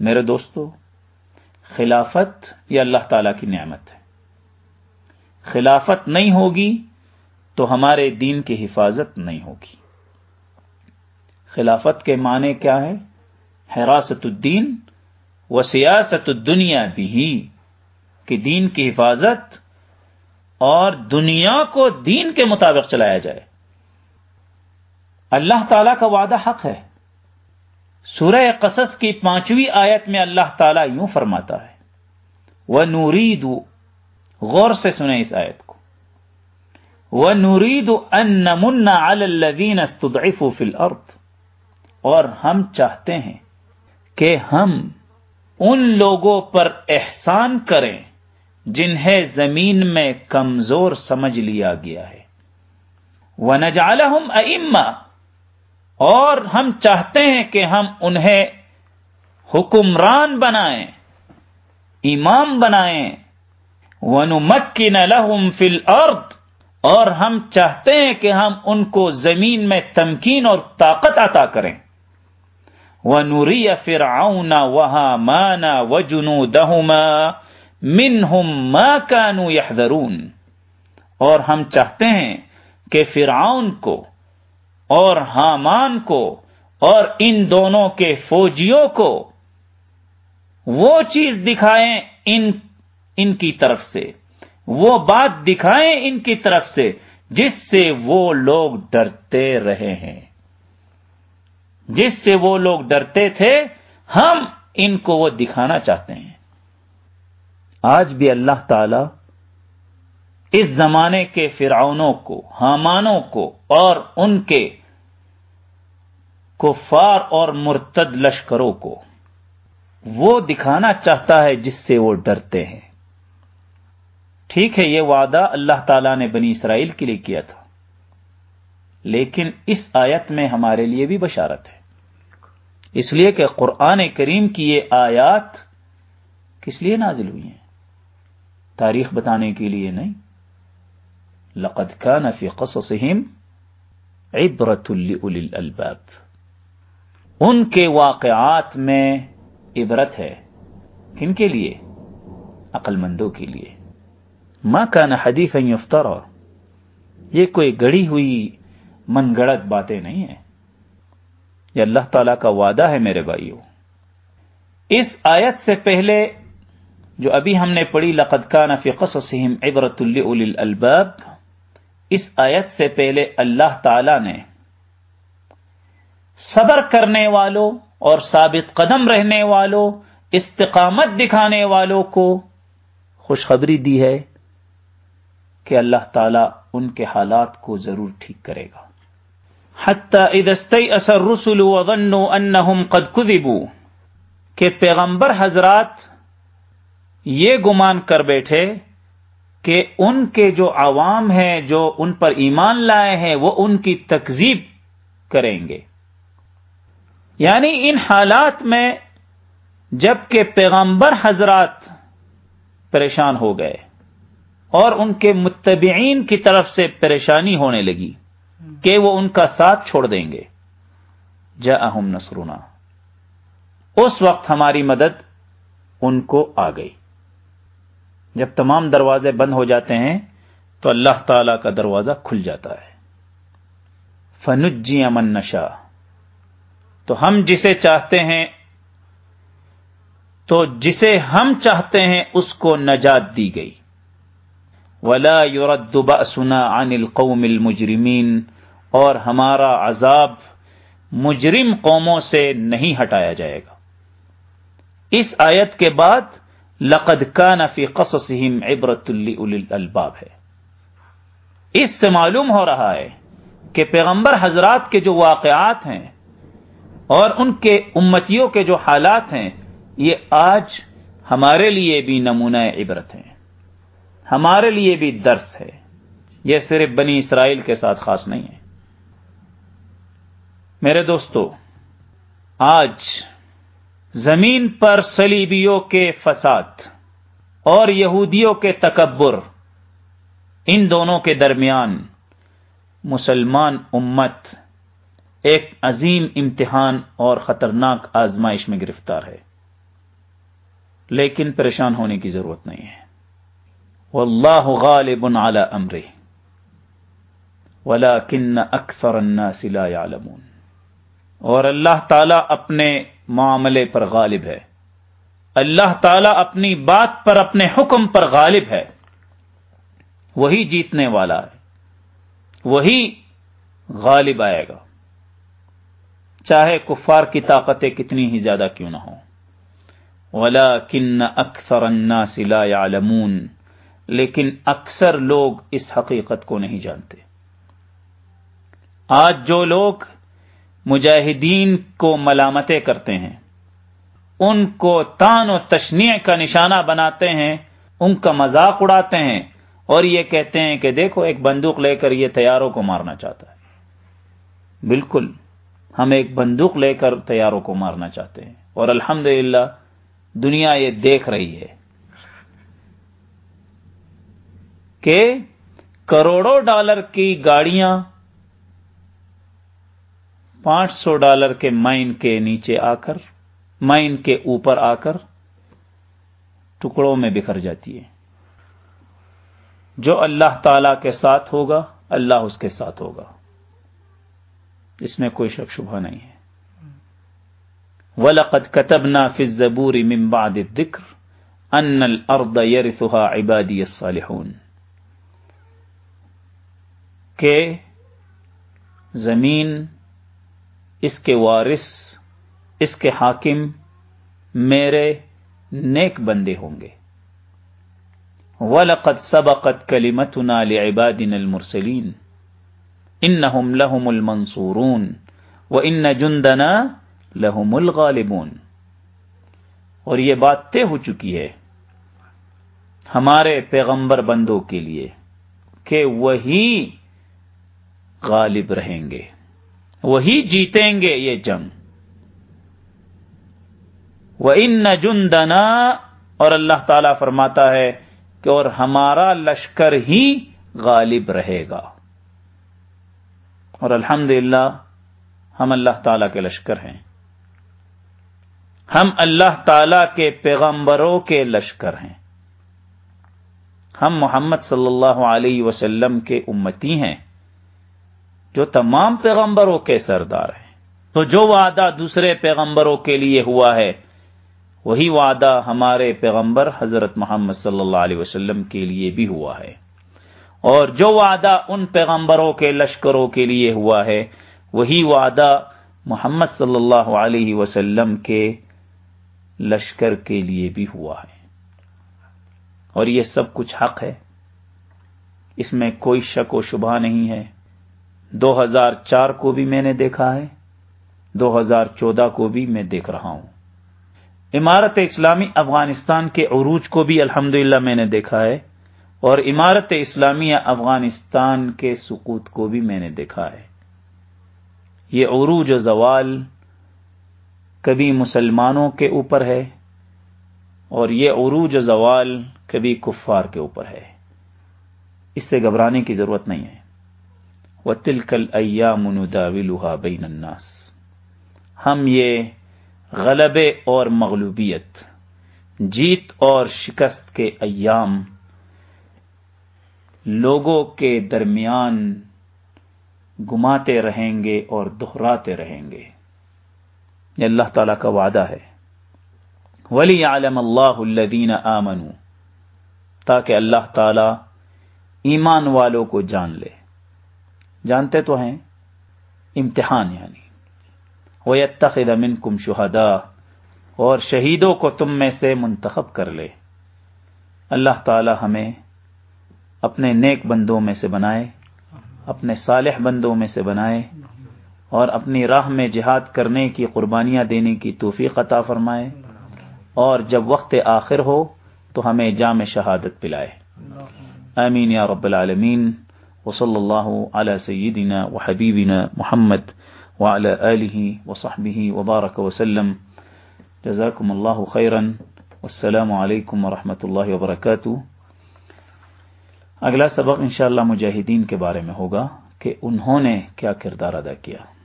میرے دوستو، خلافت یہ اللہ تعالی کی نعمت ہے۔ خلافت نہیں ہوگی تو ہمارے دین کی حفاظت نہیں ہوگی۔ خلافت کے معنی کیا ہے؟ حراست الدین و سیاست الدنیا بھی کہ دین کی حفاظت اور دنیا کو دین کے مطابق چلایا جائے۔ اللہ تعالی کا وعدہ حق ہے۔ سورہ قصص کی پانچویں آیت میں اللہ تعالیٰ یوں فرماتا ہے وہ نورید غور سے سنیں اس آیت کو۔ وہ نورید ان الدین فل اور ہم چاہتے ہیں کہ ہم ان لوگوں پر احسان کریں جنہیں زمین میں کمزور سمجھ لیا گیا ہے۔ وہ نجالحم اور ہم چاہتے ہیں کہ ہم انہیں حکمران بنائیں، امام بنائیں۔ ونمکن لهم فی الارض اور ہم چاہتے ہیں کہ ہم ان کو زمین میں تمکین اور طاقت عطا کریں۔ وَنُرِيَ فِرْعَوْنَ وَهَامَانَ وَجُنُودَهُمَا مِنْهُمْ مَا كَانُوا يَحْذَرُونَ۔ اور ہم چاہتے ہیں کہ فرعون کو اور حامان کو اور ان دونوں کے فوجیوں کو وہ چیز دکھائیں ان ان کی طرف سے۔ وہ بات دکھائیں ان کی طرف سے جس سے وہ لوگ ڈرتے رہے ہیں۔ جس سے وہ لوگ ڈرتے تھے، ہم ان کو وہ دکھانا چاہتے ہیں۔ آج بھی اللہ تعالی اس زمانے کے فرعونوں کو، حامانوں کو اور ان کے کفار اور مرتد لشکروں کو۔ وہ دکھانا چاہتا ہے جس سے وہ ڈرتے ہیں۔ ٹھیک ہے، یہ وعدہ اللہ تعالی نے بنی اسرائیل کے لیے کیا تھا۔ لیکن اس آیت میں ہمارے لیے بھی بشارت ہے۔ اس لیے کہ قرآن کریم کی یہ آیات کس لیے نازل ہوئی ہیں؟ تاریخ بتانے کے لیے نہیں۔ لقد كان في قصصهم عبرت الالباب ان کے واقعات میں عبرت ہے. کن کے لیے؟ عقل مندوں کے لیے. ما كان حدیثا يفترى. یہ کوئی گڑی ہوئی من گڑت باتیں نہیں ہیں. یہ اللہ تعالی کا وعدہ ہے میرے بھائیوں. اس آیت سے پہلے جو ابھی ہم نے پڑھی، لقد كان في قصصهم عبرت الالباب اس آیت سے پہلے اللہ تعالی نے صبر کرنے والوں اور ثابت قدم رہنے والوں، استقامت دکھانے والوں کو خوشخبری دی ہے کہ اللہ تعالی ان کے حالات کو ضرور ٹھیک کرے گا۔ اثر رسول انہم قد کذبوا کہ پیغمبر حضرات یہ گمان کر بیٹھے کہ ان کے جو عوام ہیں، جو ان پر ایمان لائے ہیں، وہ ان کی تکزیب کریں گے۔ یعنی ان حالات میں جبکہ پیغمبر حضرات پریشان ہو گئے اور ان کے متبعین کی طرف سے پریشانی ہونے لگی کہ وہ ان کا ساتھ چھوڑ دیں گے۔ جا اہم نسرونا اس وقت ہماری مدد ان کو آ گئی۔ جب تمام دروازے بند ہو جاتے ہیں تو اللہ تعالی کا دروازہ کھل جاتا ہے۔ فنجی امن نشا تو ہم جسے چاہتے ہیں، تو جسے ہم چاہتے ہیں، اس کو نجات دی گئی۔ ولا یورد سنا عن القوم المجرمین اور ہمارا عذاب مجرم قوموں سے نہیں ہٹایا جائے گا۔ اس آیت کے بعد لقد کان فی قصصہم عبرت الباب ہے۔ اس سے معلوم ہو رہا ہے کہ پیغمبر حضرات کے جو واقعات ہیں اور ان کے امتیوں کے جو حالات ہیں، یہ آج ہمارے لیے بھی نمونہ عبرت ہیں۔ ہمارے لیے بھی درس ہے۔ یہ صرف بنی اسرائیل کے ساتھ خاص نہیں ہے۔ میرے دوستو، آج زمین پر سلیبیوں کے فساد اور یہودیوں کے تکبر، ان دونوں کے درمیان مسلمان امت ایک عظیم امتحان اور خطرناک آزمائش میں گرفتار ہے۔ لیکن پریشان ہونے کی ضرورت نہیں ہے۔ واللہ غالب على امره ولكن اکثر الناس لا يعلمون اور اللہ تعالی اپنے معاملے پر غالب ہے۔ اللہ تعالی اپنی بات پر اپنے حکم پر غالب ہے۔ وہی جیتنے والا ہے۔ وہی غالب آئے گا۔ چاہے کفار کی طاقتیں کتنی ہی زیادہ کیوں نہ ہوں۔ وَلَكِنَّ أَكْثَرَ النَّاسِ لَا يَعْلَمُونَ لیکن اکثر لوگ اس حقیقت کو نہیں جانتے۔ آج جو لوگ مجاہدین کو ملامتیں کرتے ہیں۔ ان کو تان و تشنیع کا نشانہ بناتے ہیں، ان کا مذاق اڑاتے ہیں اور یہ کہتے ہیں کہ دیکھو، ایک بندوق لے کر یہ تیاروں کو مارنا چاہتا ہے۔ بالکل، ہم ایک بندوق لے کر تیاروں کو مارنا چاہتے ہیں۔ اور الحمد دنیا یہ دیکھ رہی ہے کہ کروڑوں ڈالر کی گاڑیاں پانچ سو ڈالر کے مائن کے نیچے آ کر، مائن کے اوپر آ کر ٹکڑوں میں بکھر جاتی ہے۔ جو اللہ تعالی کے ساتھ ہوگا، اللہ اس کے ساتھ ہوگا۔ اس میں کوئی شک شبہ نہیں ہے۔ وَلَقَدْ كَتَبْنَا فِي الزَّبُورِ مِن بَعْدِ الذِّكْرِ أَنَّ الْأَرْضَ يَرِثُهَا عِبَادِيَ الصَّالِحُونَ۔ کہ زمین اس کے وارث، اس کے حاکم میرے نیک بندے ہوں گے۔ وَلَقَدْ سَبَقَتْ كَلِمَتُنَا لِعِبَادِنَا الْمُرْسَلِينَ۔ انہم لہم المنصورون۔ و ان جندنا لہم اور یہ بات طے ہو چکی ہے ہمارے پیغمبر بندوں کے لیے کہ وہی غالب رہیں گے۔ وہی جیتیں گے یہ جنگ۔ وہ ان جندنا، اور اللہ تعالی فرماتا ہے کہ اور ہمارا لشکر ہی غالب رہے گا۔ اور الحمد ہم اللہ تعالی کے لشکر ہیں۔ ہم اللہ تعالی کے پیغمبروں کے لشکر ہیں۔ ہم محمد صلی اللہ علیہ وسلم کے امتی ہیں۔ جو تمام پیغمبروں کے سردار ہیں۔ تو جو وعدہ دوسرے پیغمبروں کے لیے ہوا ہے، وہی وعدہ ہمارے پیغمبر حضرت محمد صلی اللہ علیہ وسلم کے لیے بھی ہوا ہے۔ اور جو وعدہ ان پیغمبروں کے لشکروں کے لیے ہوا ہے، وہی وعدہ محمد صلی اللہ علیہ وسلم کے لشکر کے لیے بھی ہوا ہے۔ اور یہ سب کچھ حق ہے۔ اس میں کوئی شک و شبہ نہیں ہے۔ دو ہزار چار کو بھی میں نے دیکھا ہے، دو ہزار چودہ کو بھی میں دیکھ رہا ہوں۔ عمارت اسلامی افغانستان کے عروج کو بھی الحمدللہ میں نے دیکھا ہے، اور عمارت اسلامیہ افغانستان کے سکوت کو بھی میں نے دیکھا ہے۔ یہ عروج و زوال کبھی مسلمانوں کے اوپر ہے، اور یہ عروج و زوال کبھی کفار کے اوپر ہے۔ اس سے گھبرانے کی ضرورت نہیں ہے۔ وہ تلکل ایا مندا بین الناس. ہم یہ غلبے اور مغلوبیت، جیت اور شکست کے ایام لوگوں کے درمیان گماتے رہیں گے اور دہراتے رہیں گے۔ یہ اللہ تعالی کا وعدہ ہے۔ ولی عالم اللہ الدین آمن تاکہ اللہ تعالی ایمان والوں کو جان لے۔ جانتے تو ہیں، امتحان یعنی۔ وہ تخد امن کم شہدا اور شہیدوں کو تم میں سے منتخب کر لے۔ اللہ تعالی ہمیں اپنے نیک بندوں میں سے بنائے، اپنے صالح بندوں میں سے بنائے، اور اپنی راہ میں جہاد کرنے کی قربانیاں دینے کی توفیق عطا فرمائے۔ اور جب وقت آخر ہو تو ہمیں جام شہادت پلائے۔ آمین یا رب العالمین۔ وصلی اللہ علی سیدنا و حبیبنا محمد وعلى آله وصحبه وبارک وسلم. جزاكم اللہ خيرا. والسلام علیکم ورحمة اللہ وبرکاتہ اگلا سبق انشاءاللہ مجاہدین کے بارے میں ہوگا کہ انہوں نے کیا کردار ادا کیا۔